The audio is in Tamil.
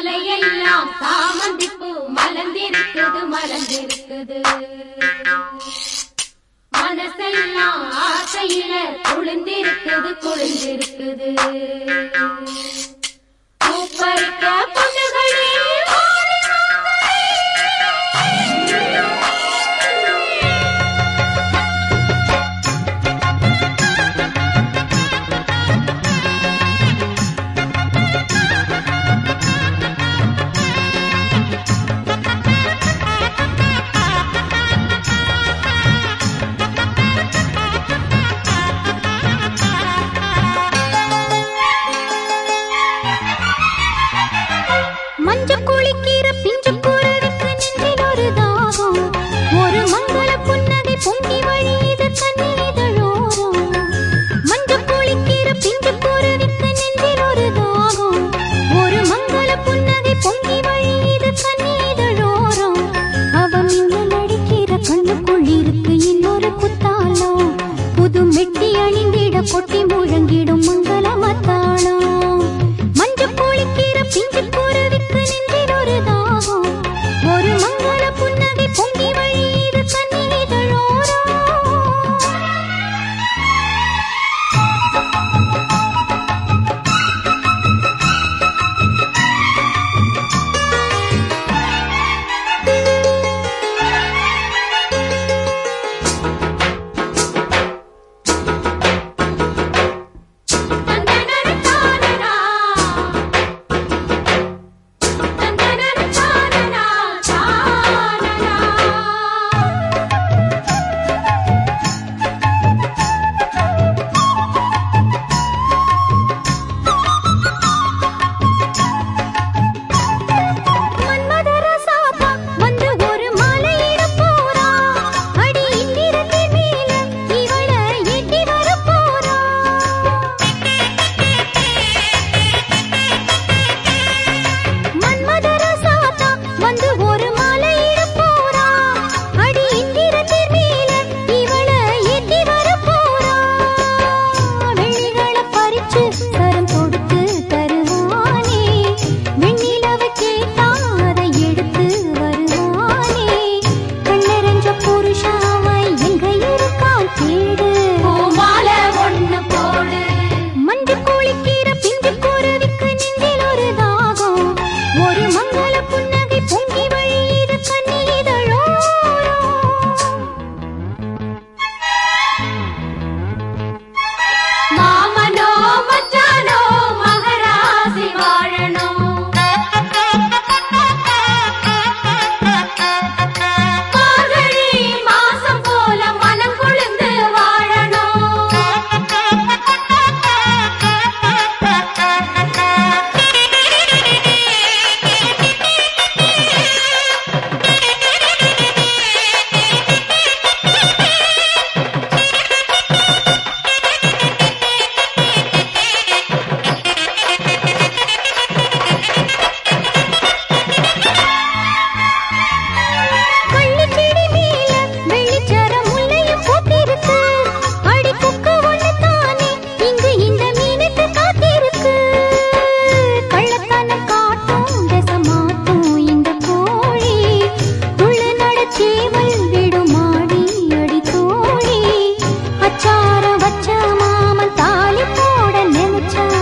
மலையெல்லாம் சாமந்திப்பூ மலர்ந்திருக்குது மலர்ந்திருக்குது. மனசெல்லாம் ஆசையில குளிர்ந்திருக்குது குளிர்ந்திருக்குது. பொண்ணுகளே time.